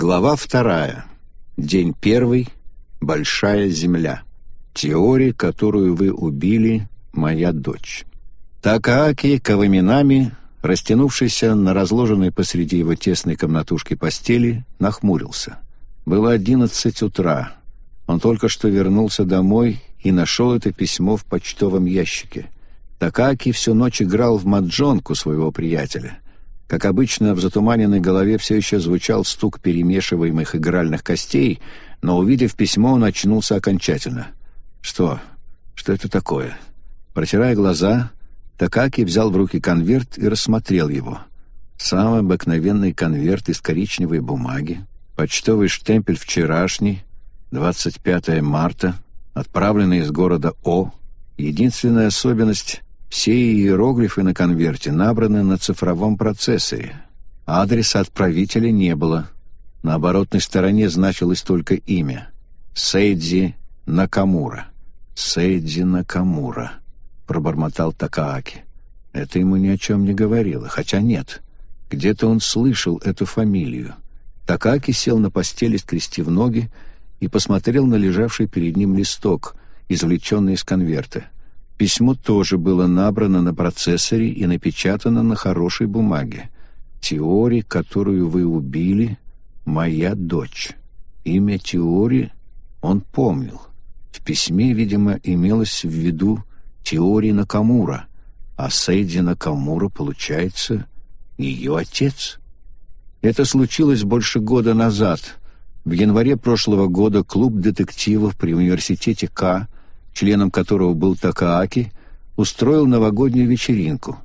Глава вторая. День первый. Большая земля. Теория, которую вы убили, моя дочь. Такааки Каваминами, растянувшийся на разложенной посреди его тесной комнатушки постели, нахмурился. Было одиннадцать утра. Он только что вернулся домой и нашел это письмо в почтовом ящике. Такаки всю ночь играл в маджонку своего приятеля. Как обычно, в затуманенной голове все еще звучал стук перемешиваемых игральных костей, но, увидев письмо, он очнулся окончательно. «Что? Что это такое?» Протирая глаза, Такаки взял в руки конверт и рассмотрел его. Самый обыкновенный конверт из коричневой бумаги, почтовый штемпель вчерашний, 25 марта, отправленный из города О. Единственная особенность — все иероглифы на конверте набраны на цифровом процессоре. Адреса отправителя не было. На оборотной стороне значилось только имя — Сейдзи Накамура. Сейдзи Накамура, пробормотал Такааки. Это ему ни о чем не говорило, хотя нет. Где-то он слышал эту фамилию. Такааки сел на постели, скрестив ноги, и посмотрел на лежавший перед ним листок, извлеченный из конверта. Письмо тоже было набрано на процессоре и напечатано на хорошей бумаге. «Теори, которую вы убили, моя дочь». Имя Теори он помнил. В письме, видимо, имелось в виду Теори Накамура, а Сейди Накамура, получается, ее отец. Это случилось больше года назад — в январе прошлого года клуб детективов при университете К, членом которого был Такааки, устроил новогоднюю вечеринку.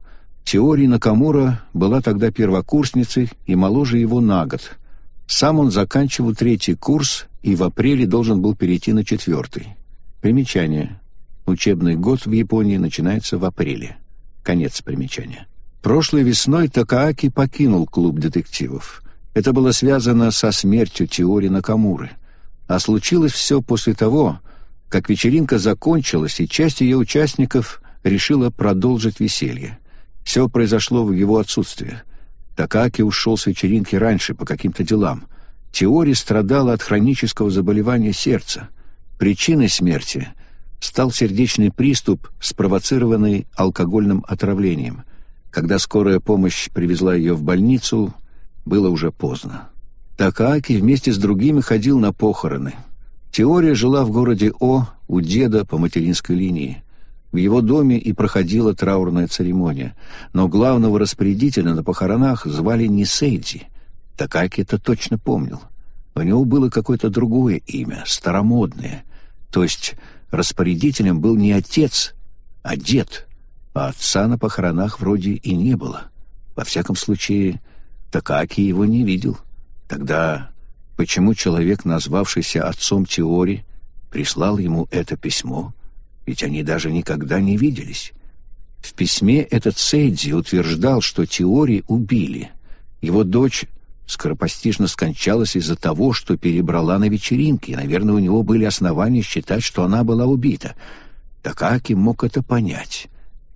Теория Накамура была тогда первокурсницей и моложе его на год. Сам он заканчивал третий курс и в апреле должен был перейти на четвертый. Примечание. Учебный год в Японии начинается в апреле. Конец примечания. Прошлой весной Такааки покинул клуб детективов. Это было связано со смертью Теори Накамуры. А случилось все после того, как вечеринка закончилась, и часть ее участников решила продолжить веселье. Все произошло в его отсутствие. Такаки ушел с вечеринки раньше по каким-то делам. Теори страдала от хронического заболевания сердца. Причиной смерти стал сердечный приступ, спровоцированный алкогольным отравлением. Когда скорая помощь привезла ее в больницу, было уже поздно. Такааки вместе с другими ходил на похороны. Теория жила в городе О у деда по материнской линии. В его доме и проходила траурная церемония, но главного распорядителя на похоронах звали не Сейдзи. Такаки это точно помнил. У него было какое-то другое имя, старомодное. То есть распорядителем был не отец, а дед. А отца на похоронах вроде и не было. Во всяком случае, Такаки его не видел. Тогда почему человек, назвавшийся отцом Теори, прислал ему это письмо? Ведь они даже никогда не виделись. В письме этот Сейдзи утверждал, что Теори убили. Его дочь скоропостижно скончалась из-за того, что перебрала на вечеринке, и, наверное, у него были основания считать, что она была убита. Такаки мог это понять.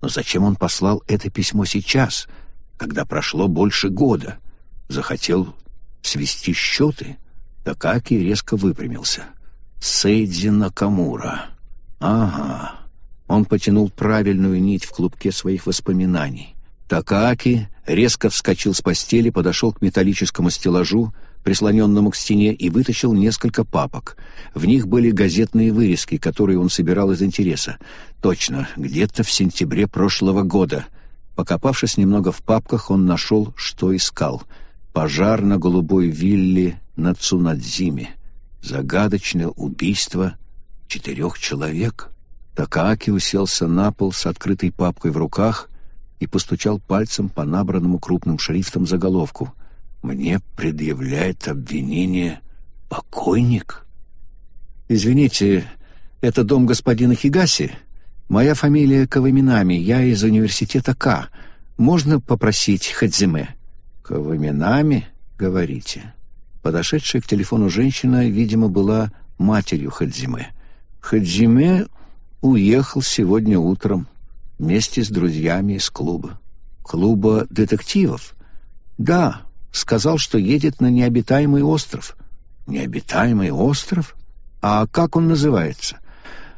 Но зачем он послал это письмо сейчас, когда прошло больше года? захотел свести счеты, Такаки резко выпрямился. Сейдзи Накамура. Ага. Он потянул правильную нить в клубке своих воспоминаний. Такаки резко вскочил с постели, подошел к металлическому стеллажу, прислоненному к стене, и вытащил несколько папок. В них были газетные вырезки, которые он собирал из интереса. Точно, где-то в сентябре прошлого года. Покопавшись немного в папках, он нашел, что искал — Пожар на голубой вилле на Цунадзиме. Загадочное убийство четырех человек. Такааки уселся на пол с открытой папкой в руках и постучал пальцем по набранному крупным шрифтом заголовку. «Мне предъявляет обвинение покойник?» «Извините, это дом господина Хигаси? Моя фамилия Каваминами, я из университета К. Можно попросить Хадзиме?» «Каваминами, говорите?» Подошедшая к телефону женщина, видимо, была матерью Хадзиме. Хадзиме уехал сегодня утром вместе с друзьями из клуба. Клуба детективов? Да, Сказал, что едет на необитаемый остров. Необитаемый остров? А как он называется?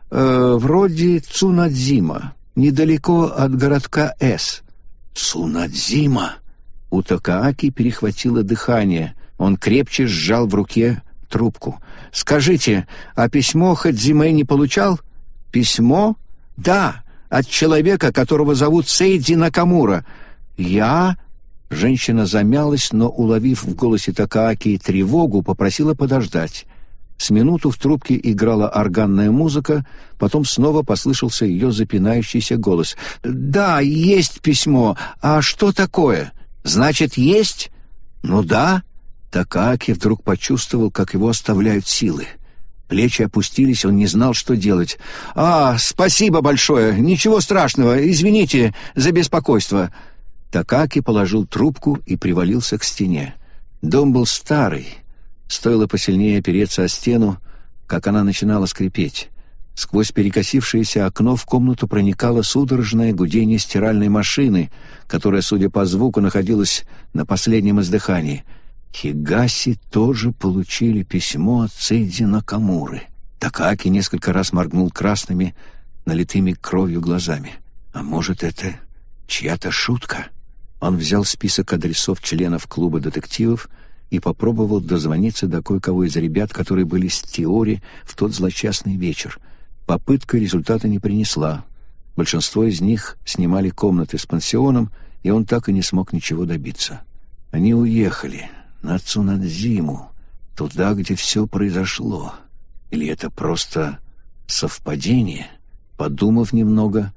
Э, вроде Цунадзима, недалеко от городка С. Цунадзима! У Такааки перехватило дыхание. Он крепче сжал в руке трубку. «Скажите, а письмо Хадзиме не получал?» «Письмо?» «Да, от человека, которого зовут Сейдзи Накамура. Я...» Женщина замялась, но, уловив в голосе Такааки тревогу, попросила подождать. С минуту в трубке играла органная музыка, потом снова послышался ее запинающийся голос. «Да, есть письмо. А что такое? Значит, есть?» «Ну да». Такаки вдруг почувствовал, как его оставляют силы. Плечи опустились, он не знал, что делать. «А, спасибо большое! Ничего страшного! Извините за беспокойство!» Такаки положил трубку и привалился к стене. Дом был старый. Стоило посильнее опереться о стену, как она начинала скрипеть. Сквозь перекосившееся окно в комнату проникало судорожное гудение стиральной машины, которая, судя по звуку, находилась на последнем издыхании — Хигаси тоже получили письмо от Цейдзи Накамуры. Такаки несколько раз моргнул красными, налитыми кровью глазами. А может, это чья-то шутка? Он взял список адресов членов клуба детективов и попробовал дозвониться до кое-кого из ребят, которые были с Теори в тот злочастный вечер. Попытка результата не принесла. Большинство из них снимали комнаты с пансионом, и он так и не смог ничего добиться. Они уехали на Цунадзиму, туда, где все произошло. Или это просто совпадение? Подумав немного,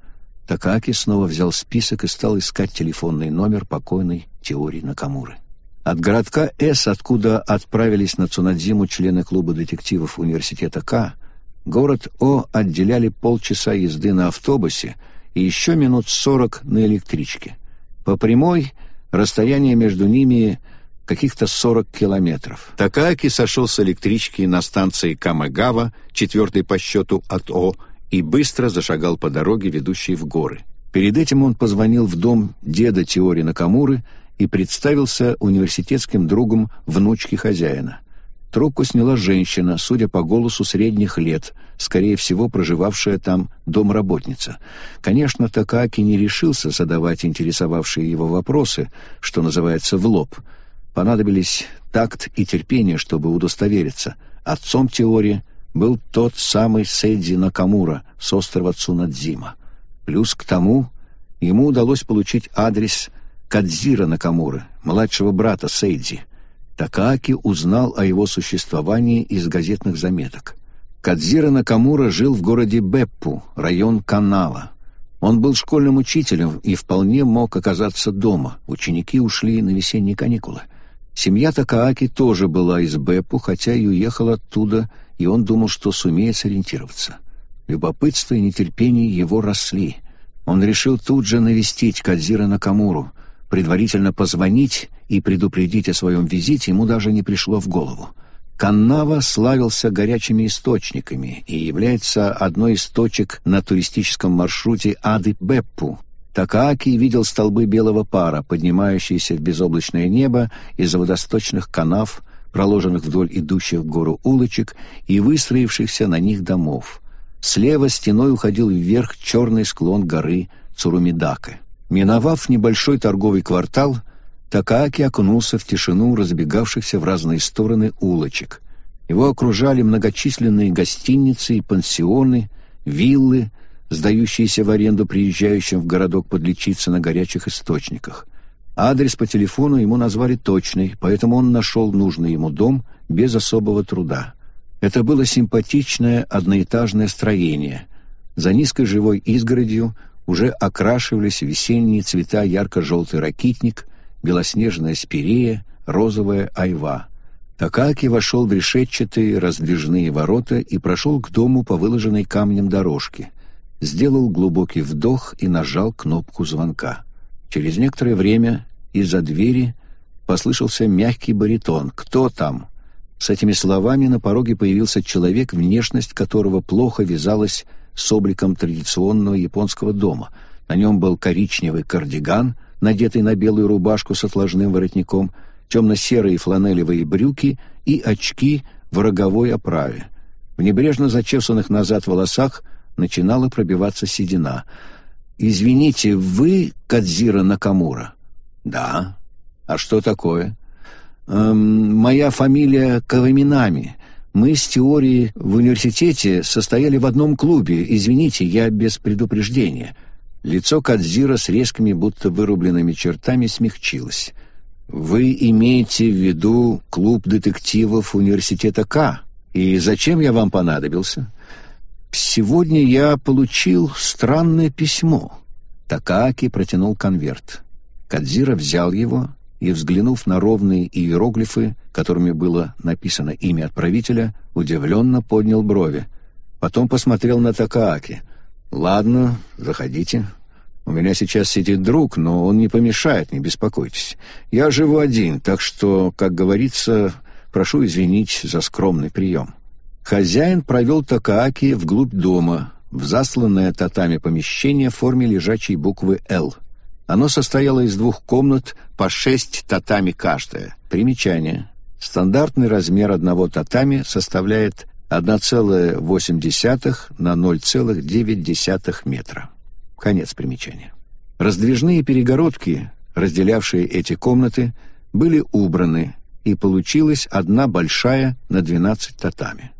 Такаки снова взял список и стал искать телефонный номер покойной Теории Накамуры. От городка С, откуда отправились на Цунадзиму члены клуба детективов университета К, город О отделяли полчаса езды на автобусе и еще минут сорок на электричке. По прямой расстояние между ними каких-то 40 километров. Такаки сошел с электрички на станции Камагава, четвертой по счету от О, и быстро зашагал по дороге, ведущей в горы. Перед этим он позвонил в дом деда Теори Накамуры и представился университетским другом внучки хозяина. Трубку сняла женщина, судя по голосу средних лет, скорее всего, проживавшая там домработница. Конечно, Такаки не решился задавать интересовавшие его вопросы, что называется, в лоб — Понадобились такт и терпение, чтобы удостовериться. Отцом теории был тот самый Сейдзи Накамура с острова Цунадзима. Плюс к тому ему удалось получить адрес Кадзира Накамуры, младшего брата Сейдзи. Такааки узнал о его существовании из газетных заметок. Кадзира Накамура жил в городе Беппу, район Канала. Он был школьным учителем и вполне мог оказаться дома. Ученики ушли на весенние каникулы. Семья Такааки тоже была из Беппу, хотя и уехала оттуда, и он думал, что сумеет сориентироваться. Любопытство и нетерпение его росли. Он решил тут же навестить Кадзира Накамуру. Предварительно позвонить и предупредить о своем визите ему даже не пришло в голову. Каннава славился горячими источниками и является одной из точек на туристическом маршруте Ады-Беппу, Такааки видел столбы белого пара, поднимающиеся в безоблачное небо из водосточных канав, проложенных вдоль идущих в гору улочек и выстроившихся на них домов. Слева стеной уходил вверх черный склон горы Цурумидака. Миновав небольшой торговый квартал, Такааки окунулся в тишину разбегавшихся в разные стороны улочек. Его окружали многочисленные гостиницы и пансионы, виллы, сдающиеся в аренду приезжающим в городок подлечиться на горячих источниках. Адрес по телефону ему назвали точный, поэтому он нашел нужный ему дом без особого труда. Это было симпатичное одноэтажное строение. За низкой живой изгородью уже окрашивались весенние цвета ярко-желтый ракитник, белоснежная спирея, розовая айва. Такаки вошел в решетчатые раздвижные ворота и прошел к дому по выложенной камнем дорожке — сделал глубокий вдох и нажал кнопку звонка. Через некоторое время из-за двери послышался мягкий баритон «Кто там?». С этими словами на пороге появился человек, внешность которого плохо вязалась с обликом традиционного японского дома. На нем был коричневый кардиган, надетый на белую рубашку с отложным воротником, темно-серые фланелевые брюки и очки в роговой оправе. В небрежно зачесанных назад волосах начинала пробиваться седина. «Извините, вы Кадзира Накамура?» «Да». «А что такое?» эм, «Моя фамилия Каваминами. Мы с теорией в университете состояли в одном клубе. Извините, я без предупреждения». Лицо Кадзира с резкими, будто вырубленными чертами смягчилось. «Вы имеете в виду клуб детективов университета К? И зачем я вам понадобился?» «Сегодня я получил странное письмо». Такаки протянул конверт. Кадзира взял его и, взглянув на ровные иероглифы, которыми было написано имя отправителя, удивленно поднял брови. Потом посмотрел на Такааки. «Ладно, заходите. У меня сейчас сидит друг, но он не помешает, не беспокойтесь. Я живу один, так что, как говорится, прошу извинить за скромный прием». Хозяин провел Такааки вглубь дома, в засланное татами помещение в форме лежачей буквы «Л». Оно состояло из двух комнат по шесть татами каждая. Примечание. Стандартный размер одного татами составляет 1,8 на 0,9 метра. Конец примечания. Раздвижные перегородки, разделявшие эти комнаты, были убраны, и получилась одна большая на 12 татами.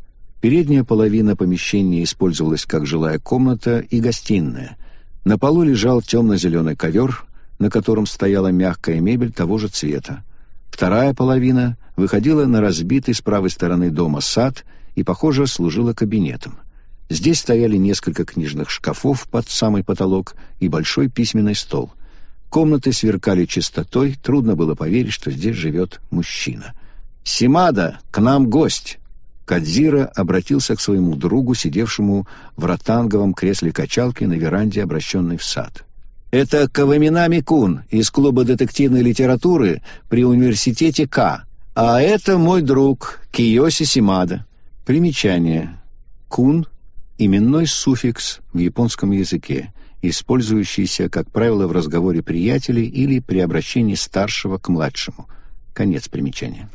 Передняя половина помещения использовалась как жилая комната и гостиная, на полу лежал темно-зеленый ковер, на котором стояла мягкая мебель того же цвета. Вторая половина выходила на разбитый с правой стороны дома сад и, похоже, служила кабинетом. Здесь стояли несколько книжных шкафов под самый потолок и большой письменный стол. Комнаты сверкали чистотой, трудно было поверить, что здесь живет мужчина. «Симада, к нам гость!» Кадзира обратился к своему другу, сидевшему в ротанговом кресле качалки на веранде, обращенной в сад. «Это Каваминами Кун из клуба детективной литературы при университете К. А это мой друг Киоси Симада». Примечание. Кун — именной суффикс в японском языке, использующийся, как правило, в разговоре приятелей или при обращении старшего к младшему. Конец примечания.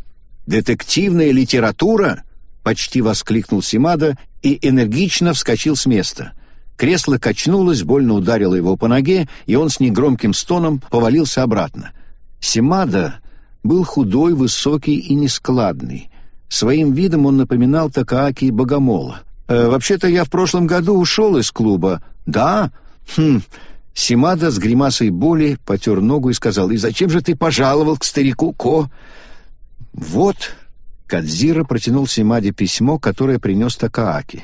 «Детективная литература?» Почти воскликнул Симада и энергично вскочил с места. Кресло качнулось, больно ударило его по ноге, и он с негромким стоном повалился обратно. Симада был худой, высокий и нескладный. Своим видом он напоминал Такааки Богомола. «Э, «Вообще-то я в прошлом году ушел из клуба». «Да? Хм...» Симада с гримасой боли потер ногу и сказал, «И зачем же ты пожаловал к старику Ко?» «Вот», Кадзира протянул Симаде письмо, которое принес Такааки.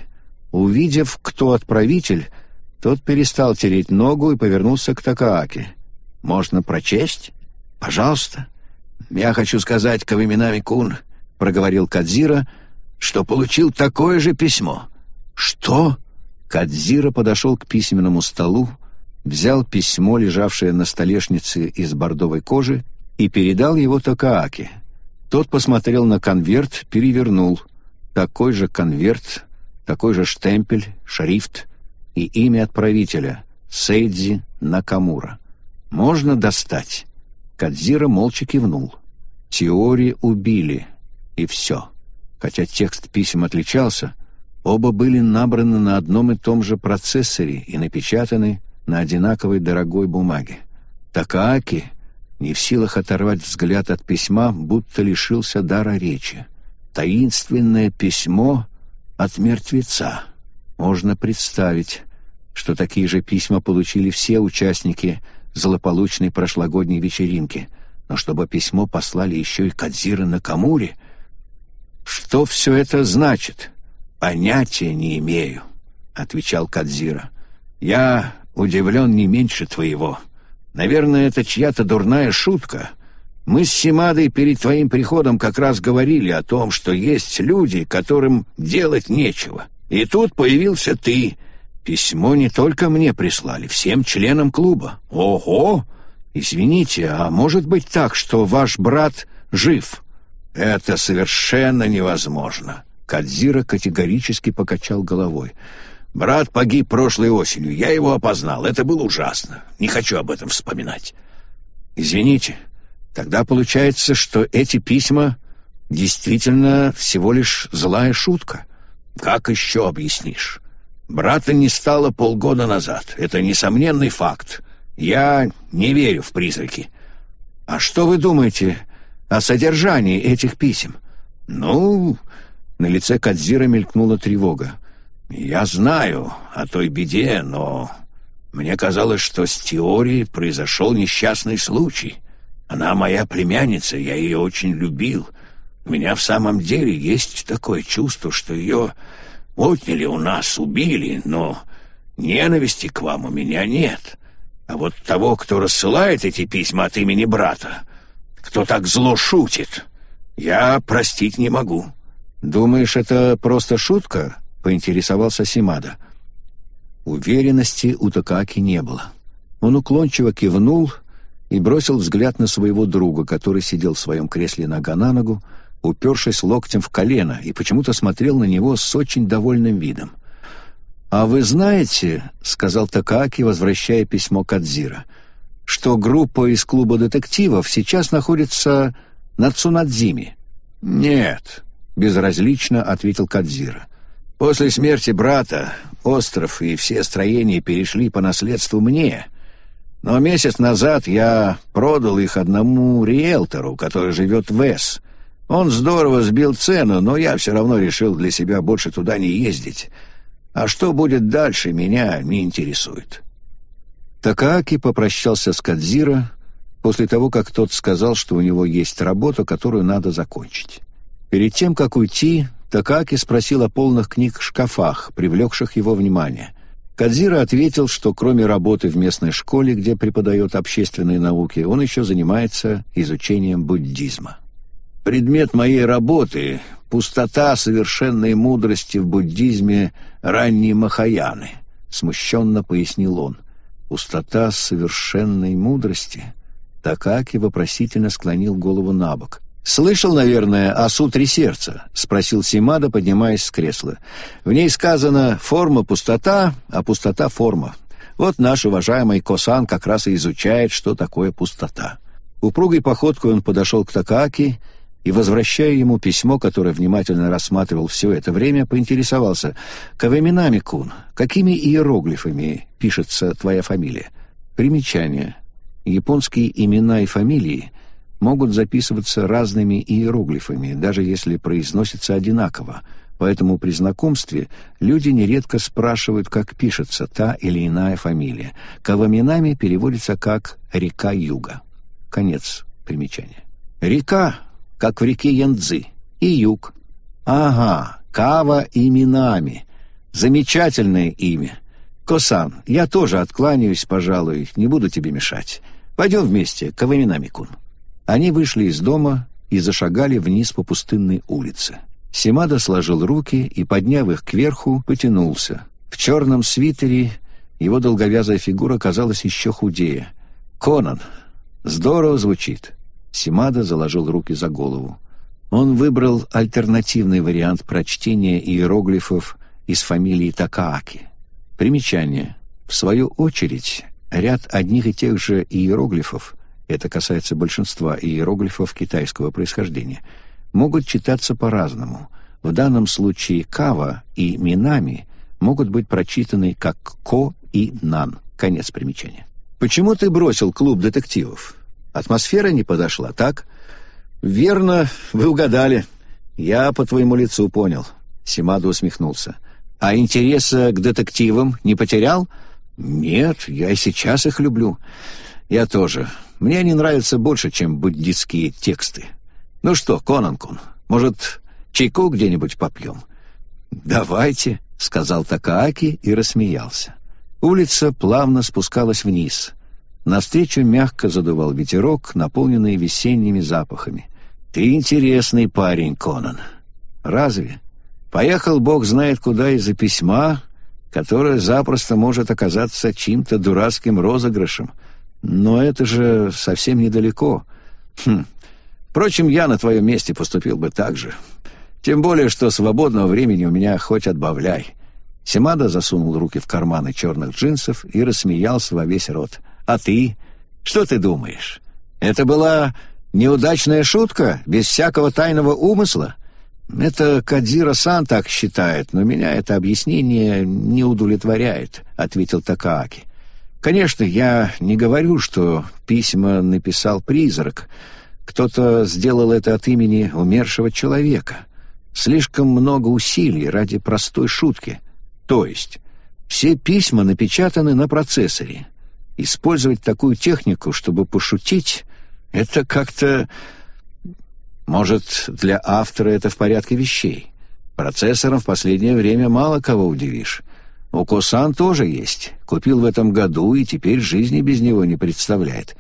Увидев, кто отправитель, тот перестал тереть ногу и повернулся к Такааки. «Можно прочесть? Пожалуйста». «Я хочу сказать, Кавиминами-кун», — проговорил Кадзира, «что получил такое же письмо». «Что?» Кадзира подошел к письменному столу, взял письмо, лежавшее на столешнице из бордовой кожи, и передал его Такааки. Тот посмотрел на конверт, перевернул. Такой же конверт, такой же штемпель, шрифт и имя отправителя — Сейдзи Накамура. «Можно достать?» Кадзира молча кивнул. Теории убили, и все. Хотя текст писем отличался, оба были набраны на одном и том же процессоре и напечатаны на одинаковой дорогой бумаге. Такааки не в силах оторвать взгляд от письма, будто лишился дара речи. Таинственное письмо от мертвеца. Можно представить, что такие же письма получили все участники злополучной прошлогодней вечеринки, но чтобы письмо послали еще и Кадзира Накамури... «Что все это значит?» «Понятия не имею», — отвечал Кадзира. «Я удивлен не меньше твоего». Наверное, это чья-то дурная шутка. Мы с Симадой перед твоим приходом как раз говорили о том, что есть люди, которым делать нечего. И тут появился ты. Письмо не только мне прислали, всем членам клуба. Ого! Извините, а может быть так, что ваш брат жив? Это совершенно невозможно. Кадзира категорически покачал головой. Брат погиб прошлой осенью. Я его опознал. Это было ужасно. Не хочу об этом вспоминать. Извините. Тогда получается, что эти письма действительно всего лишь злая шутка. Как еще объяснишь? Брата не стало полгода назад. Это несомненный факт. Я не верю в призраки. А что вы думаете о содержании этих писем? Ну, на лице Кадзира мелькнула тревога. Я знаю о той беде, но мне казалось, что с теорией произошел несчастный случай. Она моя племянница, я ее очень любил. У меня в самом деле есть такое чувство, что ее отняли у нас, убили, но ненависти к вам у меня нет. А вот того, кто рассылает эти письма от имени брата, кто так зло шутит, я простить не могу». «Думаешь, это просто шутка?» — поинтересовался Симада. Уверенности у Такаки не было. Он уклончиво кивнул и бросил взгляд на своего друга, который сидел в своем кресле нога на ногу, упершись локтем в колено, и почему-то смотрел на него с очень довольным видом. «А вы знаете, — сказал Такаки, возвращая письмо Кадзира, — что группа из клуба детективов сейчас находится на Цунадзиме?» «Нет», — безразлично ответил Кадзира. «После смерти брата остров и все строения перешли по наследству мне, но месяц назад я продал их одному риэлтору, который живет в Эс. Он здорово сбил цену, но я все равно решил для себя больше туда не ездить. А что будет дальше, меня не интересует». Такааки попрощался с Кадзира после того, как тот сказал, что у него есть работа, которую надо закончить. Перед тем, как уйти, Такаки спросил о полных книг шкафах, привлекших его внимание. Кадзира ответил, что кроме работы в местной школе, где преподает общественные науки, он еще занимается изучением буддизма. «Предмет моей работы — пустота совершенной мудрости в буддизме ранней Махаяны», — смущенно пояснил он. «Пустота совершенной мудрости?» Такаки вопросительно склонил голову на бок. «Слышал, наверное, о сутре сердца?» — спросил Симада, поднимаясь с кресла. «В ней сказано «форма — пустота, а пустота — форма». Вот наш уважаемый Косан как раз и изучает, что такое пустота». Упругой походкой он подошел к Такааки и, возвращая ему письмо, которое внимательно рассматривал все это время, поинтересовался, «Каваминами-кун, какими иероглифами пишется твоя фамилия?» Примечание. Японские имена и фамилии — могут записываться разными иероглифами, даже если произносятся одинаково, поэтому при знакомстве люди нередко спрашивают, как пишется та или иная фамилия. Каваминами переводится как «река юга». Конец примечания. «Река», как в реке Янцзы, и юг. Ага, Кава и Минами. Замечательное имя. Косан, я тоже откланяюсь, пожалуй, не буду тебе мешать. Пойдем вместе, Каваминами-кун. Они вышли из дома и зашагали вниз по пустынной улице. Симада сложил руки и, подняв их кверху, потянулся. В черном свитере его долговязая фигура казалась еще худее. «Конан! Здорово звучит!» Симада заложил руки за голову. Он выбрал альтернативный вариант прочтения иероглифов из фамилии Такааки. Примечание. В свою очередь, ряд одних и тех же иероглифов это касается большинства иероглифов китайского происхождения, могут читаться по-разному. В данном случае «кава» и «минами» могут быть прочитаны как «ко» и «нан». Конец примечания. «Почему ты бросил клуб детективов? Атмосфера не подошла, так?» «Верно, вы угадали. Я по твоему лицу понял». Симаду усмехнулся. «А интереса к детективам не потерял?» «Нет, я и сейчас их люблю. Я тоже. Мне они нравятся больше, чем буддистские тексты. Ну что, Конанкун, может, чайку где-нибудь попьем?» «Давайте», — сказал Такааки и рассмеялся. Улица плавно спускалась вниз. Навстречу мягко задувал ветерок, наполненный весенними запахами. «Ты интересный парень, Конан». «Разве? Поехал бог знает куда из-за письма, которое запросто может оказаться чьим-то дурацким розыгрышем, но это же совсем недалеко. Хм. Впрочем, я на твоем месте поступил бы так же. Тем более, что свободного времени у меня хоть отбавляй. Семада засунул руки в карманы черных джинсов и рассмеялся во весь рот. «А ты? Что ты думаешь? Это была Неудачная шутка, без всякого тайного умысла? Это Кадзира-сан так считает, но меня это объяснение не удовлетворяет, ответил Такааки. Конечно, я не говорю, что письма написал призрак. Кто-то сделал это от имени умершего человека. Слишком много усилий ради простой шутки. То есть, все письма напечатаны на процессоре. Использовать такую технику, чтобы пошутить, это как-то... Может, для автора это в порядке вещей. Процессором в последнее время мало кого удивишь. У Косан тоже есть. Купил в этом году и теперь жизни без него не представляет.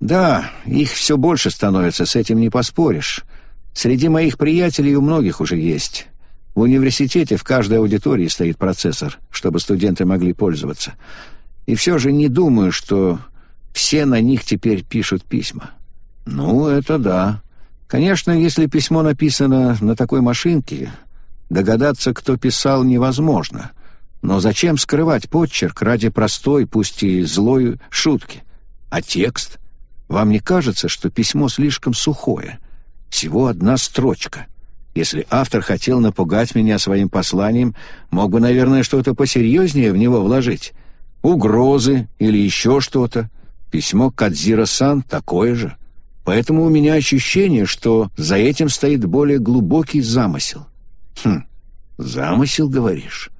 Да, их все больше становится, с этим не поспоришь. Среди моих приятелей у многих уже есть. В университете в каждой аудитории стоит процессор, чтобы студенты могли пользоваться. И все же не думаю, что все на них теперь пишут письма. Ну, это да. Конечно, если письмо написано на такой машинке, догадаться, кто писал, невозможно. Но зачем скрывать подчерк ради простой, пусть и злой шутки? А текст? Вам не кажется, что письмо слишком сухое? Всего одна строчка. Если автор хотел напугать меня своим посланием, мог бы, наверное, что-то посерьезнее в него вложить. Угрозы или еще что-то. Письмо Кадзира-сан такое же. Поэтому у меня ощущение, что за этим стоит более глубокий замысел. Хм, замысел, говоришь?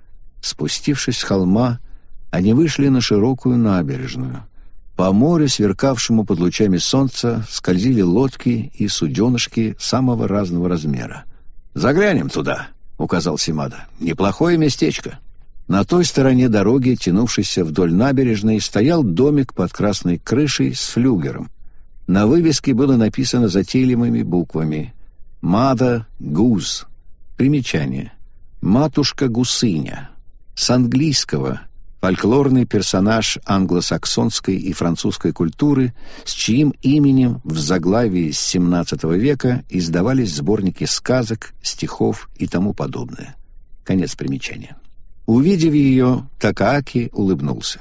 Спустившись с холма, они вышли на широкую набережную. По морю, сверкавшему под лучами солнца, скользили лодки и суденышки самого разного размера. «Заглянем туда», — указал Симада. «Неплохое местечко». На той стороне дороги, тянувшейся вдоль набережной, стоял домик под красной крышей с флюгером. На вывеске было написано затейливыми буквами «Мада Гуз». Примечание. «Матушка-гусыня». С английского фольклорный персонаж англосаксонской и французской культуры, с чьим именем в заглавии с XVII века издавались сборники сказок, стихов и тому подобное. Конец примечания. Увидев ее, Такааки улыбнулся.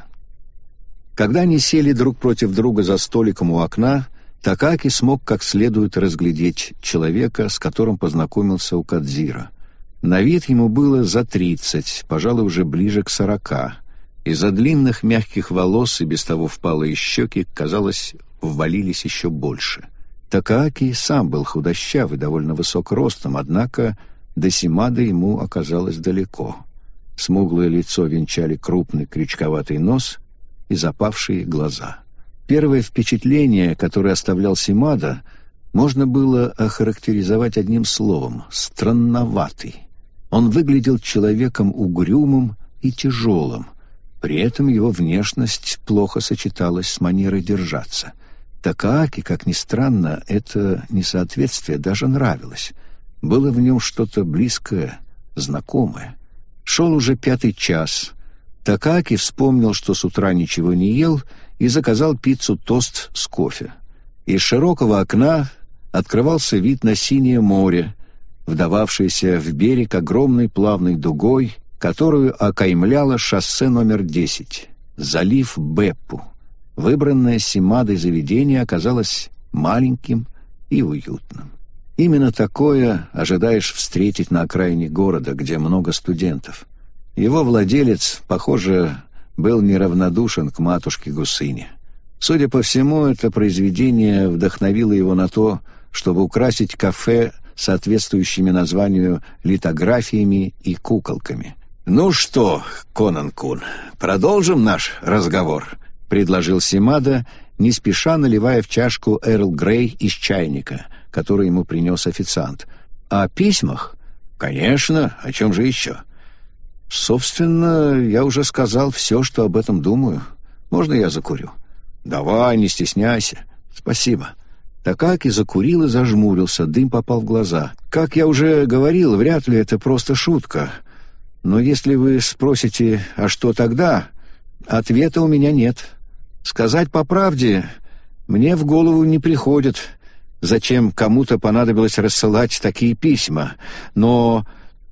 Когда они сели друг против друга за столиком у окна, Такаки смог как следует разглядеть человека, с которым познакомился у Кадзира. На вид ему было за тридцать, пожалуй, уже ближе к сорока. Из-за длинных мягких волос и без того впалые щеки, казалось, ввалились еще больше. Такааки сам был худощав и довольно высок ростом, однако до Симада ему оказалось далеко. Смуглое лицо венчали крупный крючковатый нос и запавшие глаза. Первое впечатление, которое оставлял Симада, можно было охарактеризовать одним словом — странноватый. Он выглядел человеком угрюмым и тяжелым, при этом его внешность плохо сочеталась с манерой держаться. Такааки, как ни странно, это несоответствие даже нравилось. Было в нем что-то близкое, знакомое. Шел уже пятый час. Такааки вспомнил, что с утра ничего не ел, и заказал пиццу-тост с кофе. Из широкого окна открывался вид на синее море, вдававшееся в берег огромной плавной дугой которую окаймляло шоссе номер 10, залив Беппу. Выбранное Симадой заведение оказалось маленьким и уютным. Именно такое ожидаешь встретить на окраине города, где много студентов. Его владелец, похоже, был неравнодушен к матушке Гусыне. Судя по всему, это произведение вдохновило его на то, чтобы украсить кафе соответствующими названию литографиями и куколками. «Ну что, Конан-кун, продолжим наш разговор», — предложил Симада, не спеша наливая в чашку Эрл Грей из чайника, который ему принес официант. «О письмах?» «Конечно, о чем же еще?» «Собственно, я уже сказал все, что об этом думаю. Можно я закурю?» «Давай, не стесняйся. Спасибо». Такаки закурил и зажмурился, дым попал в глаза. «Как я уже говорил, вряд ли это просто шутка. Но если вы спросите, а что тогда, ответа у меня нет. Сказать по правде, мне в голову не приходит, зачем кому-то понадобилось рассылать такие письма. Но...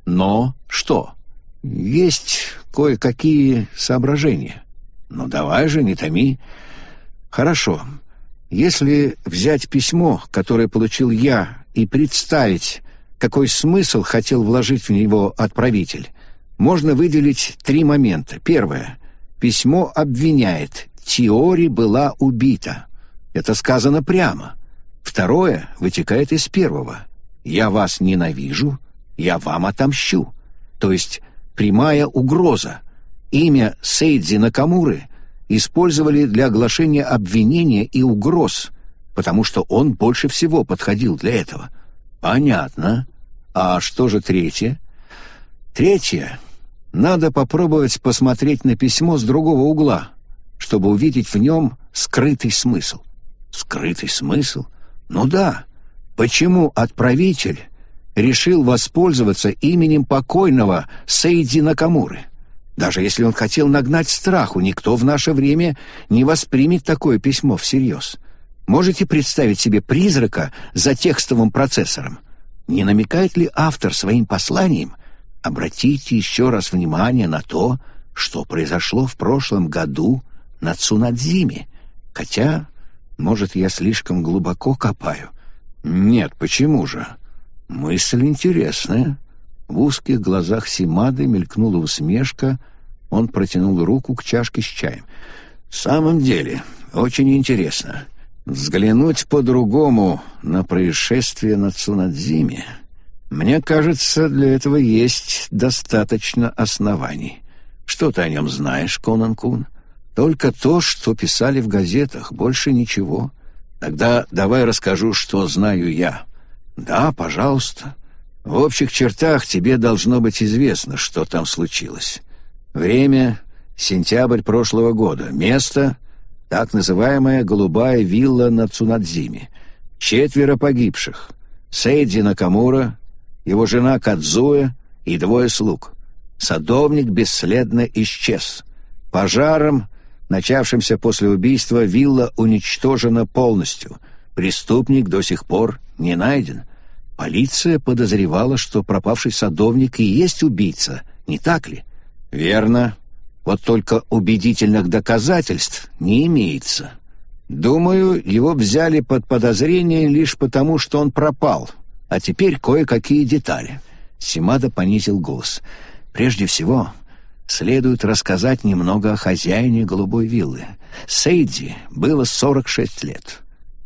но что? Есть кое-какие соображения. Ну давай же, не томи. Хорошо. Если взять письмо, которое получил я, и представить, какой смысл хотел вложить в него отправитель, можно выделить три момента. Первое. Письмо обвиняет. Теори была убита. Это сказано прямо. Второе вытекает из первого. «Я вас ненавижу, я вам отомщу». То есть прямая угроза. Имя Сейдзи Накамуры использовали для оглашения обвинения и угроз, потому что он больше всего подходил для этого. Понятно. А что же третье? Третье. Надо попробовать посмотреть на письмо с другого угла, чтобы увидеть в нем скрытый смысл. Скрытый смысл? Ну да. Почему отправитель решил воспользоваться именем покойного Сейди Накамуры? Даже если он хотел нагнать страху, никто в наше время не воспримет такое письмо всерьез. Можете представить себе призрака за текстовым процессором? Не намекает ли автор своим посланием? Обратите еще раз внимание на то, что произошло в прошлом году на Цунадзиме. Хотя, может, я слишком глубоко копаю. Нет, почему же? Мысль интересная. В узких глазах Симады мелькнула усмешка. Он протянул руку к чашке с чаем. «В самом деле, очень интересно. Взглянуть по-другому на происшествие на Цунадзиме. Мне кажется, для этого есть достаточно оснований. Что ты о нем знаешь, Конан-кун? Только то, что писали в газетах, больше ничего. Тогда давай расскажу, что знаю я. Да, пожалуйста. В общих чертах тебе должно быть известно, что там случилось. Время — сентябрь прошлого года. Место — так называемая «голубая вилла» на Цунадзиме. Четверо погибших. Сейди Накамура, его жена Кадзуя и двое слуг. Садовник бесследно исчез. Пожаром, начавшимся после убийства, вилла уничтожена полностью. Преступник до сих пор не найден. Полиция подозревала, что пропавший садовник и есть убийца, не так ли? Верно. Вот только убедительных доказательств не имеется. Думаю, его взяли под подозрение лишь потому, что он пропал. А теперь кое-какие детали. Симада понизил голос. Прежде всего, следует рассказать немного о хозяине голубой виллы. Сейди было 46 лет.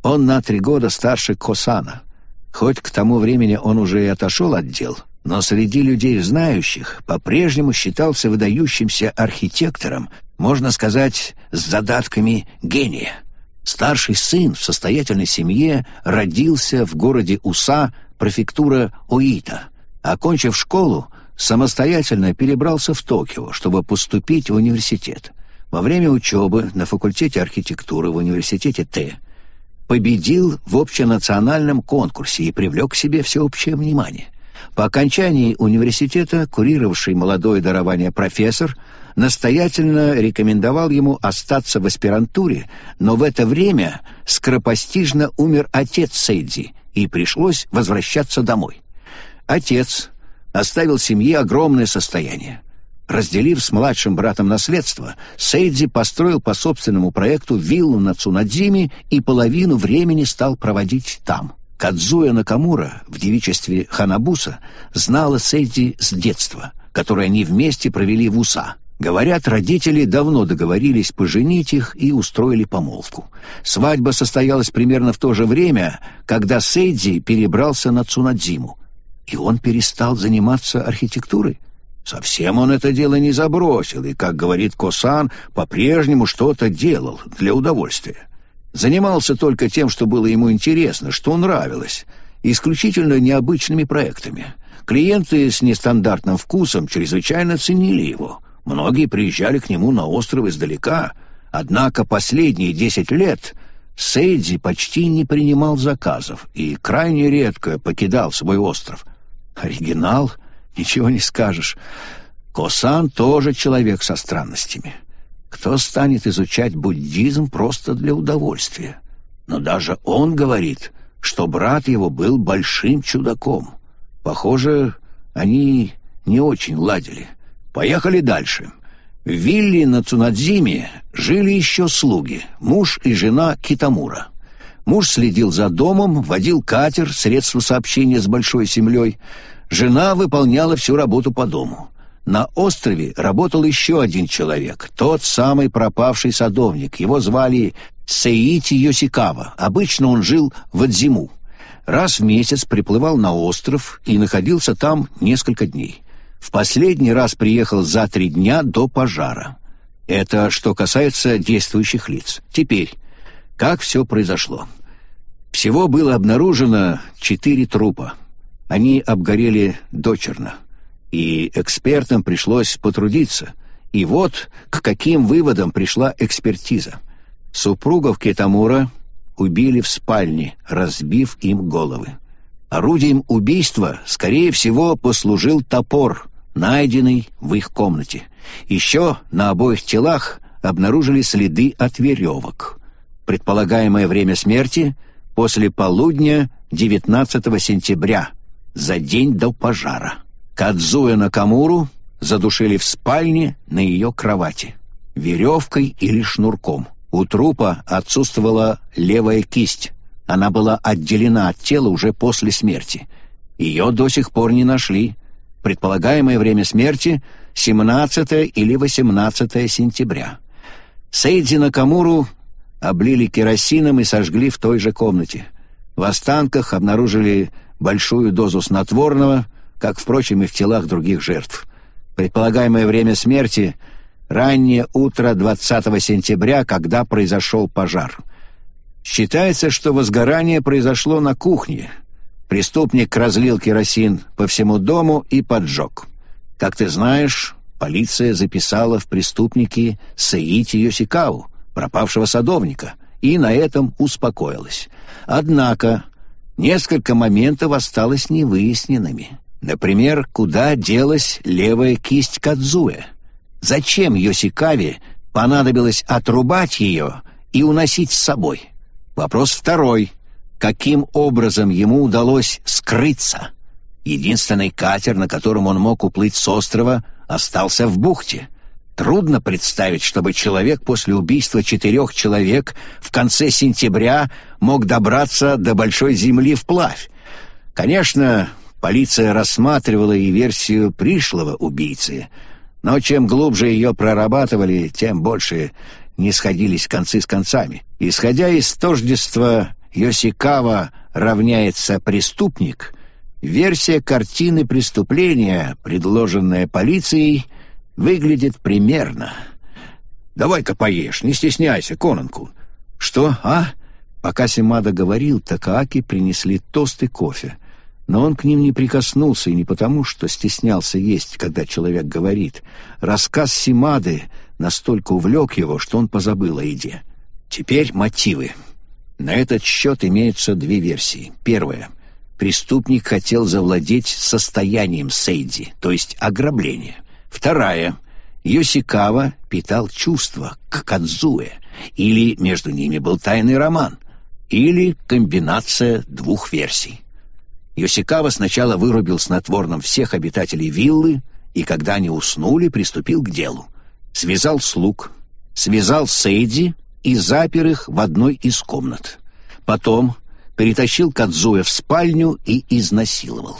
Он на три года старше Косана. Хоть к тому времени он уже и отошел от дел, но среди людей знающих по-прежнему считался выдающимся архитектором, можно сказать, с задатками гения. Старший сын в состоятельной семье родился в городе Уса, префектура Оита. Окончив школу, самостоятельно перебрался в Токио, чтобы поступить в университет. Во время учебы на факультете архитектуры в университете Т победил в общенациональном конкурсе и привлек к себе всеобщее внимание. По окончании университета курировавший молодое дарование профессор настоятельно рекомендовал ему остаться в аспирантуре, но в это время скоропостижно умер отец Сейдзи, и пришлось возвращаться домой. Отец оставил семье огромное состояние. Разделив с младшим братом наследство, Сейдзи построил по собственному проекту виллу на Цунадзиме и половину времени стал проводить там. Кадзуя Накамура в девичестве Ханабуса знала Сейдзи с детства, которое они вместе провели в УСА. Говорят, родители давно договорились поженить их и устроили помолвку. Свадьба состоялась примерно в то же время, когда Сейдзи перебрался на Цунадзиму. И он перестал заниматься архитектурой? Совсем он это дело не забросил, и, как говорит Косан, по-прежнему что-то делал для удовольствия. Занимался только тем, что было ему интересно, что нравилось, исключительно необычными проектами. Клиенты с нестандартным вкусом чрезвычайно ценили его. Многие приезжали к нему на остров издалека, однако последние десять лет Сейдзи почти не принимал заказов и крайне редко покидал свой остров. Оригинал — Ничего не скажешь. Косан тоже человек со странностями. Кто станет изучать буддизм просто для удовольствия? Но даже он говорит, что брат его был большим чудаком. Похоже, они не очень ладили. Поехали дальше. В вилле на Цунадзиме жили еще слуги, муж и жена Китамура. Муж следил за домом, водил катер, средства сообщения с Большой Землей. Жена выполняла всю работу по дому. На острове работал еще один человек, тот самый пропавший садовник. Его звали Сеити Йосикава. Обычно он жил в Адзиму. Раз в месяц приплывал на остров и находился там несколько дней. В последний раз приехал за три дня до пожара. Это что касается действующих лиц. Теперь, как все произошло? Всего было обнаружено четыре трупа. Они обгорели дочерно. И экспертам пришлось потрудиться. И вот к каким выводам пришла экспертиза. Супругов Кетамура убили в спальне, разбив им головы. Орудием убийства, скорее всего, послужил топор, найденный в их комнате. Еще на обоих телах обнаружили следы от веревок. Предполагаемое время смерти — после полудня 19 сентября, за день до пожара. Кадзуя Накамуру задушили в спальне на ее кровати, веревкой или шнурком. У трупа отсутствовала левая кисть. Она была отделена от тела уже после смерти. Ее до сих пор не нашли. Предполагаемое время смерти — 17 или 18 сентября. Сейдзи Накамуру облили керосином и сожгли в той же комнате. В останках обнаружили большую дозу снотворного, как, впрочем, и в телах других жертв. Предполагаемое время смерти — раннее утро 20 сентября, когда произошел пожар. Считается, что возгорание произошло на кухне. Преступник разлил керосин по всему дому и поджег. Как ты знаешь, полиция записала в преступники Саити Йосикаву, пропавшего садовника, и на этом успокоилась. Однако несколько моментов осталось невыясненными. Например, куда делась левая кисть Кадзуэ? Зачем Йосикаве понадобилось отрубать ее и уносить с собой? Вопрос второй. Каким образом ему удалось скрыться? Единственный катер, на котором он мог уплыть с острова, остался в бухте. Трудно представить, чтобы человек после убийства четырех человек в конце сентября мог добраться до Большой Земли вплавь. Конечно, полиция рассматривала и версию пришлого убийцы, но чем глубже ее прорабатывали, тем больше не сходились концы с концами. Исходя из тождества Йосикава равняется преступник, версия картины преступления, предложенная полицией, выглядит примерно. «Давай-ка поешь, не стесняйся, Конанку». «Что, а?» Пока Симада говорил, Такааки принесли тост и кофе. Но он к ним не прикоснулся, и не потому, что стеснялся есть, когда человек говорит. Рассказ Симады настолько увлек его, что он позабыл о еде. Теперь мотивы. На этот счет имеются две версии. Первая. Преступник хотел завладеть состоянием Сейди, то есть ограбление. Вторая. Йосикава питал чувства к Кадзуэ, или между ними был тайный роман, или комбинация двух версий. Йосикава сначала вырубил снотворным всех обитателей виллы, и когда они уснули, приступил к делу. Связал слуг, связал Сейди и запер их в одной из комнат. Потом перетащил Кадзуэ в спальню и изнасиловал.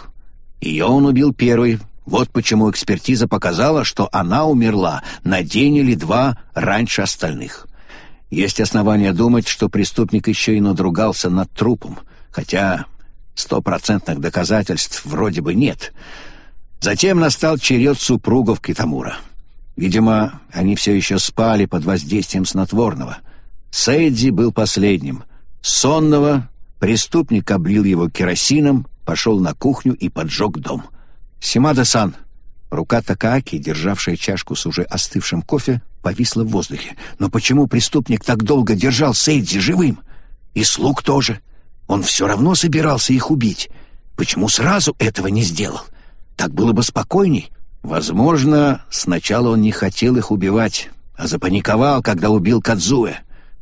Ее он убил первый, вот почему экспертиза показала, что она умерла на день или два раньше остальных. Есть основания думать, что преступник еще и надругался над трупом, хотя стопроцентных доказательств вроде бы нет. Затем настал черед супругов Китамура. Видимо, они все еще спали под воздействием снотворного. Сейдзи был последним. Сонного преступник облил его керосином, пошел на кухню и поджег дом. «Симада-сан!» Рука Такааки, державшая чашку с уже остывшим кофе, повисла в воздухе. «Но почему преступник так долго держал Сейдзи живым? И слуг тоже. Он все равно собирался их убить. Почему сразу этого не сделал? Так было бы спокойней». Возможно, сначала он не хотел их убивать, а запаниковал, когда убил Кадзуэ.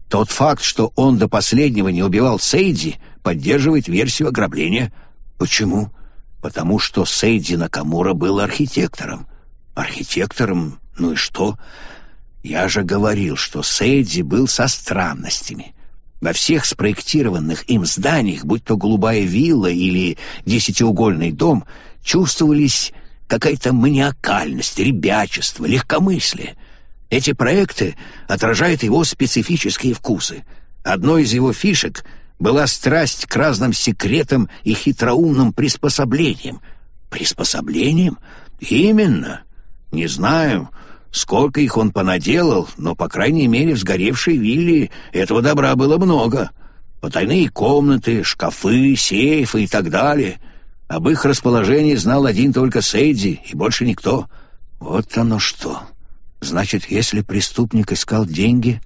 Тот факт, что он до последнего не убивал Сейдзи, поддерживает версию ограбления. Почему? потому что Сейди Накамура был архитектором. Архитектором? Ну и что? Я же говорил, что Сейди был со странностями. Во всех спроектированных им зданиях, будь то голубая вилла или десятиугольный дом, чувствовались какая-то маниакальность, ребячество, легкомыслие. Эти проекты отражают его специфические вкусы. Одной из его фишек была страсть к разным секретам и хитроумным приспособлениям. Приспособлениям? Именно. Не знаю, Сколько их он понаделал, но, по крайней мере, в сгоревшей вилле этого добра было много. Потайные комнаты, шкафы, сейфы и так далее. Об их расположении знал один только Сейди и больше никто. Вот оно что. Значит, если преступник искал деньги,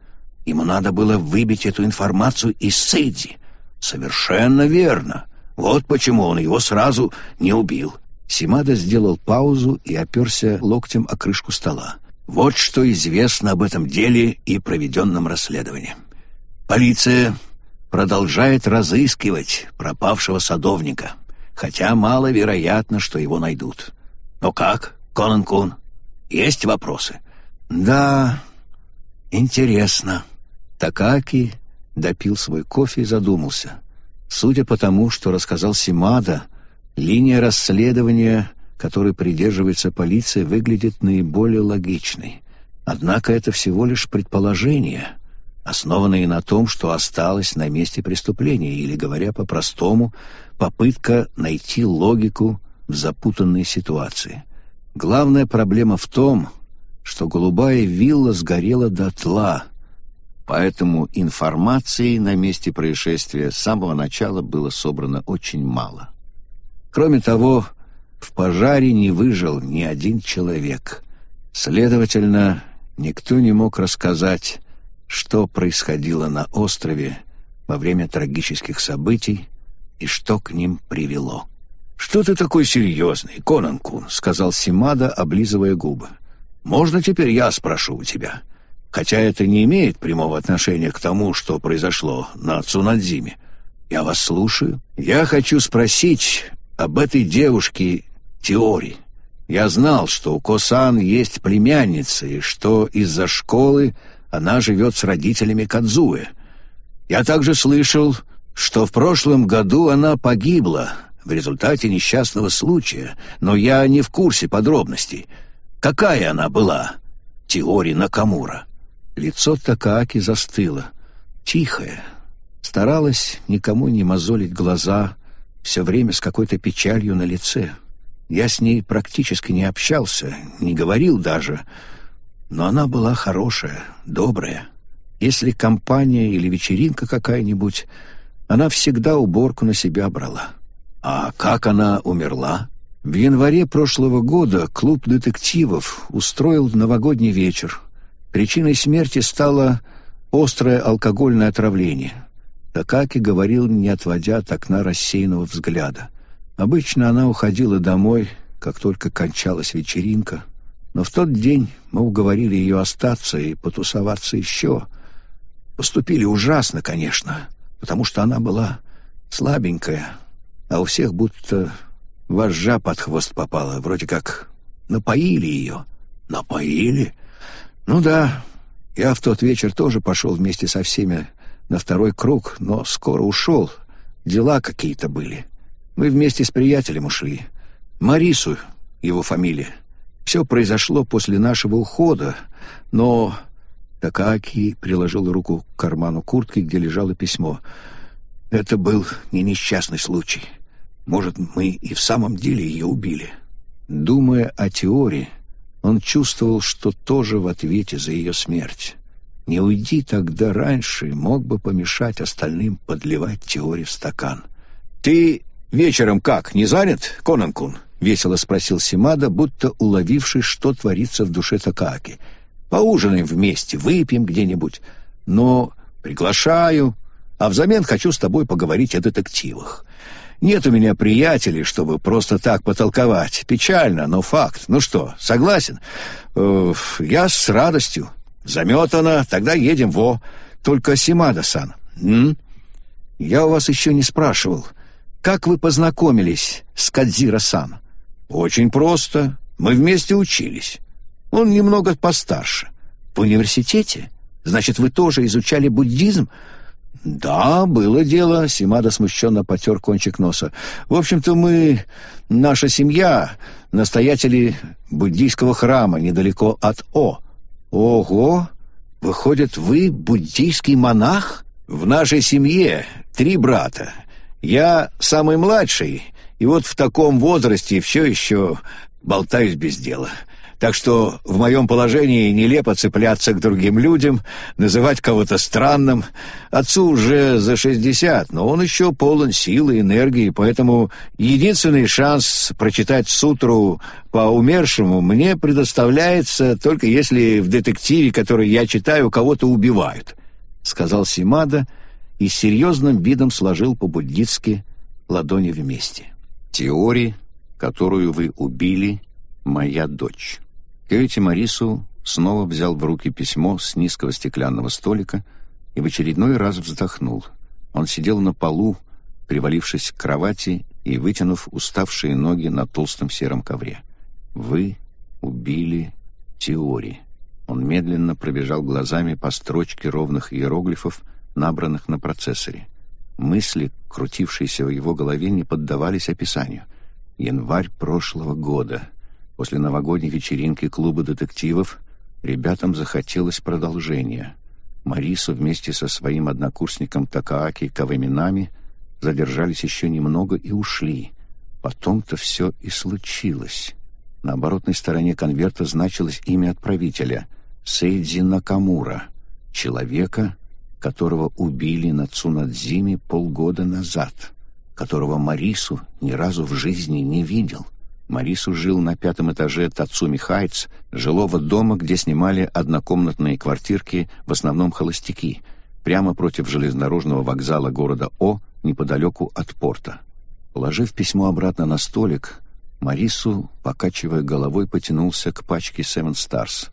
ему надо было выбить эту информацию из Сейди. Совершенно верно. Вот почему он его сразу не убил. Симада сделал паузу и оперся локтем о крышку стола. Вот что известно об этом деле и проведенном расследовании. Полиция продолжает разыскивать пропавшего садовника, хотя маловероятно, что его найдут. Но как, Конан Кун? Есть вопросы? Да, интересно. Такаки допил свой кофе и задумался. Судя по тому, что рассказал Симада, линия расследования которой придерживается полиция, выглядит наиболее логичной. Однако это всего лишь предположение, основанное на том, что осталось на месте преступления, или, говоря по-простому, попытка найти логику в запутанной ситуации. Главная проблема в том, что голубая вилла сгорела дотла, поэтому информации на месте происшествия с самого начала было собрано очень мало. Кроме того, в пожаре не выжил ни один человек. Следовательно, никто не мог рассказать, что происходило на острове во время трагических событий и что к ним привело. «Что ты такой серьезный, Конан Кун?» — сказал Симада, облизывая губы. «Можно теперь я спрошу у тебя? Хотя это не имеет прямого отношения к тому, что произошло на Цунадзиме. Я вас слушаю. Я хочу спросить об этой девушке Теори. Я знал, что у Косан есть племянница, и что из-за школы она живет с родителями Кадзуэ. Я также слышал, что в прошлом году она погибла в результате несчастного случая, но я не в курсе подробностей. Какая она была, Теори Накамура? Лицо Такааки застыло, тихое, старалась никому не мозолить глаза, все время с какой-то печалью на лице. Я с ней практически не общался, не говорил даже, но она была хорошая, добрая. Если компания или вечеринка какая-нибудь, она всегда уборку на себя брала. А как она умерла? В январе прошлого года клуб детективов устроил новогодний вечер. Причиной смерти стало острое алкогольное отравление. Такаки говорил, не отводя от окна рассеянного взгляда. Обычно она уходила домой, как только кончалась вечеринка, но в тот день мы уговорили ее остаться и потусоваться еще. Поступили ужасно, конечно, потому что она была слабенькая, а у всех будто вожжа под хвост попала, вроде как напоили ее. Напоили? Ну да, я в тот вечер тоже пошел вместе со всеми на второй круг, но скоро ушел, дела какие-то были. Мы вместе с приятелем ушли. Марису, его фамилия. Все произошло после нашего ухода, но... Такаки приложил руку к карману куртки, где лежало письмо. Это был не несчастный случай. Может, мы и в самом деле ее убили. Думая о теории, он чувствовал, что тоже в ответе за ее смерть. Не уйди тогда раньше, мог бы помешать остальным подливать теорию в стакан. «Ты «Вечером как, не занят, Конан-кун?» — весело спросил Симада, будто уловивший, что творится в душе Такааки. «Поужинаем вместе, выпьем где-нибудь. Но приглашаю, а взамен хочу с тобой поговорить о детективах. Нет у меня приятелей, чтобы просто так потолковать. Печально, но факт. Ну что, согласен? Э, я с радостью. Заметано, тогда едем во. Только Симада-сан. Я у вас еще не спрашивал». Как вы познакомились с Кадзира-сан? Очень просто. Мы вместе учились. Он немного постарше. В университете? Значит, вы тоже изучали буддизм? «Да, было дело», — Симада смущенно потер кончик носа. «В общем-то, мы, наша семья, настоятели буддийского храма недалеко от О». «Ого! Выходит, вы буддийский монах?» «В нашей семье три брата. Я самый младший, и вот в таком возрасте все еще болтаюсь без дела. Так что в моем положении нелепо цепляться к другим людям, называть кого-то странным. Отцу уже за шестьдесят, но он еще полон силы и энергии, поэтому единственный шанс прочитать сутру по умершему мне предоставляется только если в детективе, который я читаю, кого-то убивают», — сказал Симада и с серьезным видом сложил по-буддистски ладони вместе. «Теории, которую вы убили, моя дочь». Кьюити Марису снова взял в руки письмо с низкого стеклянного столика и в очередной раз вздохнул. Он сидел на полу, привалившись к кровати и вытянув уставшие ноги на толстом сером ковре. «Вы убили Теори». Он медленно пробежал глазами по строчке ровных иероглифов, набранных на процессоре. Мысли, крутившиеся в его голове, не поддавались описанию. Январь прошлого года. После новогодней вечеринки клуба детективов ребятам захотелось продолжения. Марису вместе со своим однокурсником Такааки Каваминами задержались еще немного и ушли. Потом-то все и случилось. На оборотной стороне конверта значилось имя отправителя — Сейдзи Накамура, человека, которого убили на Цунадзиме полгода назад, которого Марису ни разу в жизни не видел — Марису жил на пятом этаже Тацуми Хайтс, жилого дома, где снимали однокомнатные квартирки, в основном холостяки, прямо против железнодорожного вокзала города О, неподалеку от порта. Положив письмо обратно на столик, Марису, покачивая головой, потянулся к пачке Seven Stars.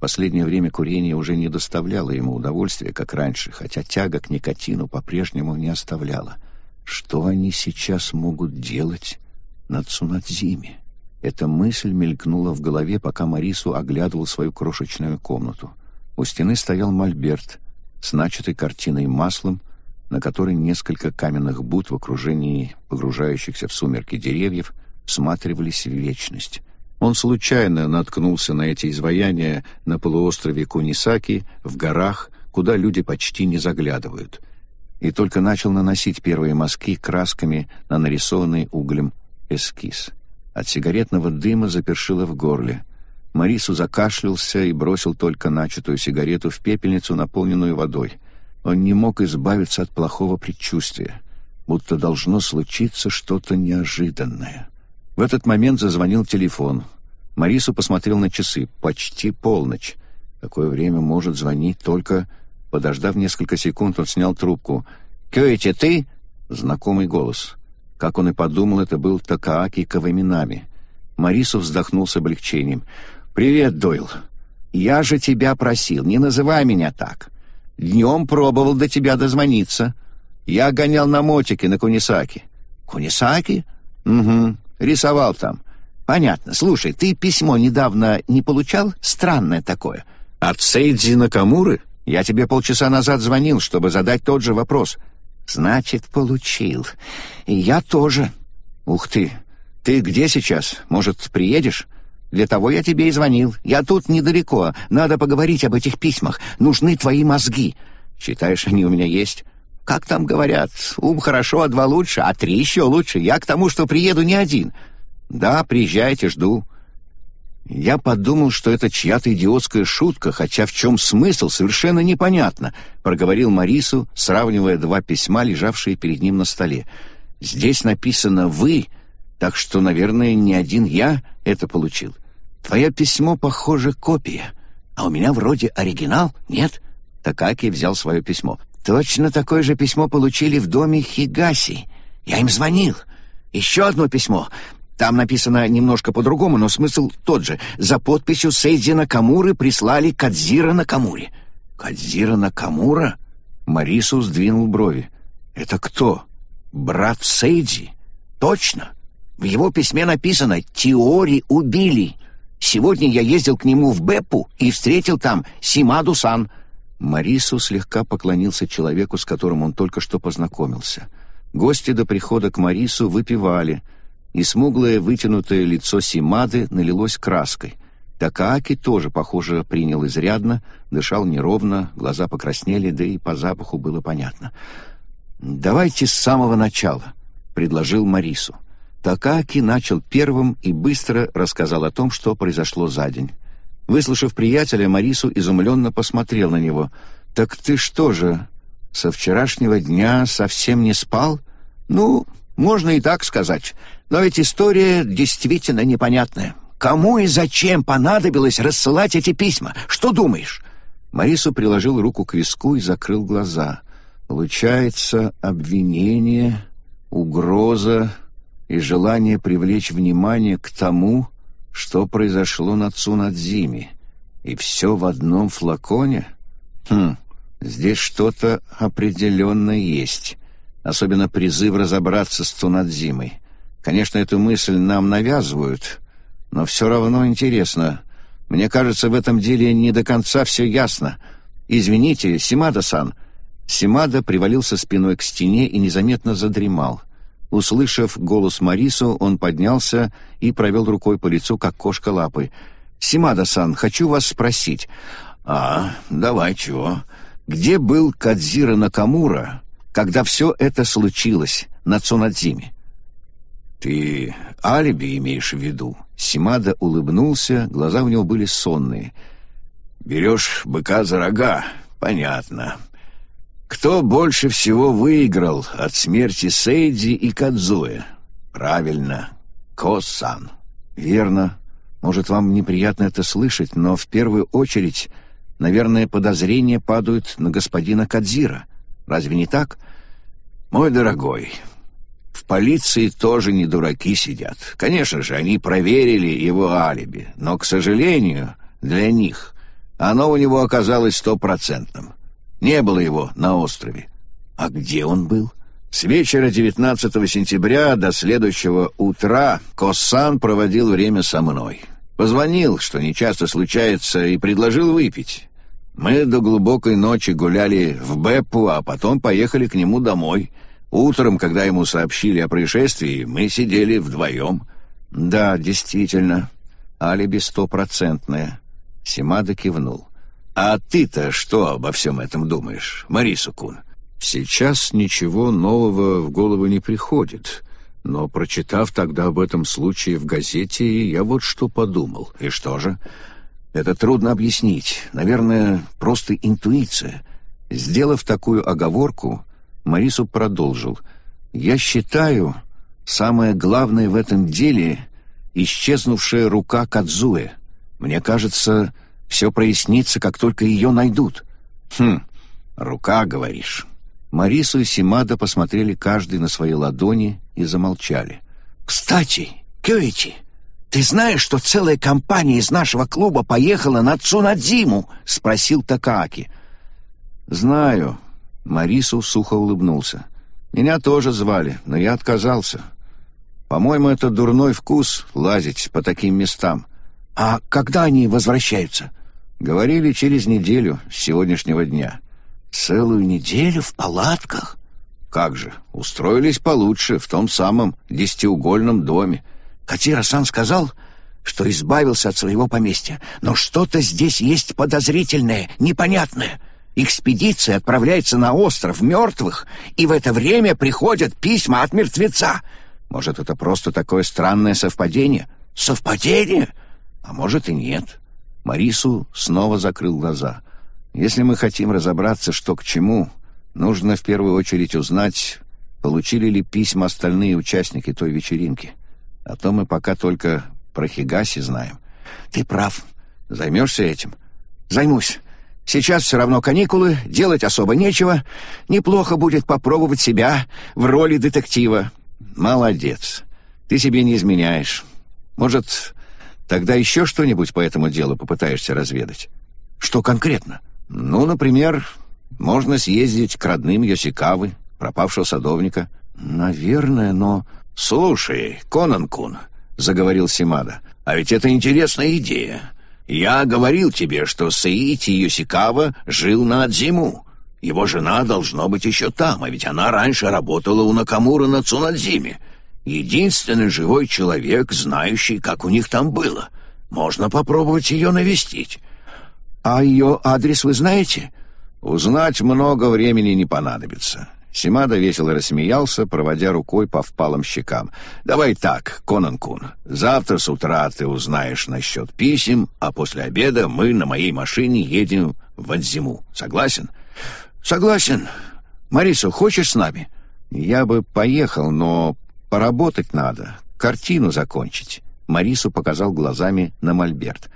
Последнее время курение уже не доставляло ему удовольствия, как раньше, хотя тяга к никотину по-прежнему не оставляла. Что они сейчас могут делать на Цунадзиме. Эта мысль мелькнула в голове, пока Марису оглядывал свою крошечную комнату. У стены стоял мольберт с начатой картиной маслом, на которой несколько каменных бут в окружении погружающихся в сумерки деревьев всматривались в вечность. Он случайно наткнулся на эти изваяния на полуострове Кунисаки, в горах, куда люди почти не заглядывают, и только начал наносить первые мазки красками на нарисованный углем эскиз. От сигаретного дыма запершило в горле. Марису закашлялся и бросил только начатую сигарету в пепельницу, наполненную водой. Он не мог избавиться от плохого предчувствия, будто должно случиться что-то неожиданное. В этот момент зазвонил телефон. Марису посмотрел на часы. Почти полночь. Какое время может звонить только... Подождав несколько секунд, он снял трубку. «Кёэти, ты?» Знакомый голос. Как он и подумал, это был Такааки Каваминами. Марису вздохнул с облегчением. «Привет, Дойл. Я же тебя просил, не называй меня так. Днем пробовал до тебя дозвониться. Я гонял на мотике на Кунисаки». «Кунисаки?» «Угу. Рисовал там». «Понятно. Слушай, ты письмо недавно не получал? Странное такое». «От Сейдзи Накамуры? Я тебе полчаса назад звонил, чтобы задать тот же вопрос». «Значит, получил. И я тоже». «Ух ты! Ты где сейчас? Может, приедешь?» «Для того я тебе и звонил. Я тут недалеко. Надо поговорить об этих письмах. Нужны твои мозги. Считаешь, они у меня есть?» «Как там говорят? Ум хорошо, а два лучше, а три еще лучше. Я к тому, что приеду не один». «Да, приезжайте, жду». Я подумал, что это чья-то идиотская шутка, хотя в чем смысл, совершенно непонятно, проговорил Марису, сравнивая два письма, лежавшие перед ним на столе. Здесь написано «вы», так что, наверное, не один я это получил. Твое письмо, похоже, копия, а у меня вроде оригинал, нет? Такаки взял свое письмо. Точно такое же письмо получили в доме Хигаси. Я им звонил. Еще одно письмо. Там написано немножко по-другому, но смысл тот же. За подписью Сейдзи Накамуры прислали Кадзира Накамуре. Кадзира Накамура? Марису сдвинул брови. Это кто? Брат Сейдзи? Точно. В его письме написано «Теори убили». Сегодня я ездил к нему в Беппу и встретил там Симаду-сан. Марису слегка поклонился человеку, с которым он только что познакомился. Гости до прихода к Марису выпивали, и смуглое вытянутое лицо Симады налилось краской. Такааки тоже, похоже, принял изрядно, дышал неровно, глаза покраснели, да и по запаху было понятно. «Давайте с самого начала», — предложил Марису. Такаки начал первым и быстро рассказал о том, что произошло за день. Выслушав приятеля, Марису изумленно посмотрел на него. «Так ты что же, со вчерашнего дня совсем не спал?» «Ну, можно и так сказать. Но ведь история действительно непонятная. Кому и зачем понадобилось рассылать эти письма? Что думаешь?» Марису приложил руку к виску и закрыл глаза. «Получается, обвинение, угроза и желание привлечь внимание к тому, что произошло на Цунадзиме. И все в одном флаконе? Хм, здесь что-то определенно есть. Особенно призыв разобраться с Цунадзимой. Конечно, эту мысль нам навязывают, но все равно интересно. Мне кажется, в этом деле не до конца все ясно. Извините, Симада-сан. Симада привалился спиной к стене и незаметно задремал. Услышав голос Марису, он поднялся и провел рукой по лицу, как кошка лапой. «Симада-сан, хочу вас спросить». «А, давай, чего?» «Где был Кадзира Накамура, когда все это случилось на Цунадзиме?» «Ты алиби имеешь в виду?» Симада улыбнулся, глаза у него были сонные. «Берешь быка за рога? Понятно. Кто больше всего выиграл от смерти Сейди и Кадзуэ? Правильно, Косан. Верно. Может, вам неприятно это слышать, но в первую очередь, наверное, подозрения падают на господина Кадзира. Разве не так? Мой дорогой, в полиции тоже не дураки сидят. Конечно же, они проверили его алиби, но, к сожалению, для них оно у него оказалось стопроцентным. Не было его на острове. А где он был? С вечера 19 сентября до следующего утра Коссан проводил время со мной. Позвонил, что нечасто случается, и предложил выпить. Мы до глубокой ночи гуляли в Беппу, а потом поехали к нему домой. Утром, когда ему сообщили о происшествии, мы сидели вдвоем. Да, действительно, алиби стопроцентное. Симада кивнул. «А ты-то что обо всем этом думаешь, Марису-кун?» «Сейчас ничего нового в голову не приходит, но, прочитав тогда об этом случае в газете, я вот что подумал. И что же?» «Это трудно объяснить. Наверное, просто интуиция». Сделав такую оговорку, Марису продолжил. «Я считаю, самое главное в этом деле — исчезнувшая рука Кадзуэ. Мне кажется, все прояснится, как только ее найдут». «Хм, рука, говоришь». Марису и Симада посмотрели каждый на свои ладони и замолчали. «Кстати, Кёичи, ты знаешь, что целая компания из нашего клуба поехала на Цунадзиму?» — спросил Такааки. «Знаю». Марису сухо улыбнулся. «Меня тоже звали, но я отказался. По-моему, это дурной вкус — лазить по таким местам. А когда они возвращаются?» Говорили через неделю с сегодняшнего дня. Целую неделю в палатках? Как же, устроились получше в том самом десятиугольном доме. Катира-сан сказал, что избавился от своего поместья, но что-то здесь есть подозрительное, непонятное. Экспедиция отправляется на остров мертвых, и в это время приходят письма от мертвеца. Может, это просто такое странное совпадение? Совпадение? А может и нет. Марису снова закрыл глаза. «Если мы хотим разобраться, что к чему, нужно в первую очередь узнать, получили ли письма остальные участники той вечеринки. А то мы пока только про Хигаси знаем». «Ты прав. Займешься этим?» «Займусь. Сейчас все равно каникулы, делать особо нечего. Неплохо будет попробовать себя в роли детектива». «Молодец. Ты себе не изменяешь. Может, Тогда еще что-нибудь по этому делу попытаешься разведать? Что конкретно? Ну, например, можно съездить к родным Йосикавы, пропавшего садовника. Наверное, но... Слушай, Конан-кун, заговорил Симада, а ведь это интересная идея. Я говорил тебе, что Саити Йосикава жил на Адзиму. Его жена должно быть еще там, а ведь она раньше работала у Накамура на Цунадзиме. Единственный живой человек, знающий, как у них там было. Можно попробовать ее навестить. А ее адрес вы знаете? Узнать много времени не понадобится. Симада весело рассмеялся, проводя рукой по впалым щекам. «Давай так, Конан-кун, завтра с утра ты узнаешь насчет писем, а после обеда мы на моей машине едем в Адзиму. Согласен?» «Согласен. Марису, хочешь с нами?» «Я бы поехал, но поработать надо, картину закончить». Марису показал глазами на мольберт.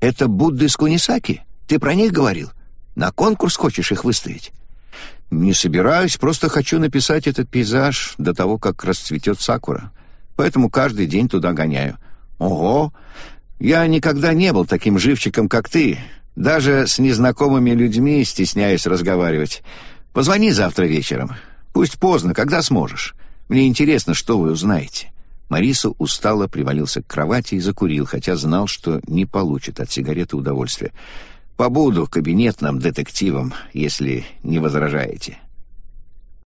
«Это Будды с Кунисаки? Ты про них говорил? На конкурс хочешь их выставить?» «Не собираюсь, просто хочу написать этот пейзаж до того, как расцветет сакура. Поэтому каждый день туда гоняю». «Ого! Я никогда не был таким живчиком, как ты. Даже с незнакомыми людьми стесняюсь разговаривать. Позвони завтра вечером. Пусть поздно, когда сможешь. Мне интересно, что вы узнаете». Мариса устало привалился к кровати и закурил, хотя знал, что не получит от сигареты удовольствия. «Побуду кабинетным детективом, если не возражаете».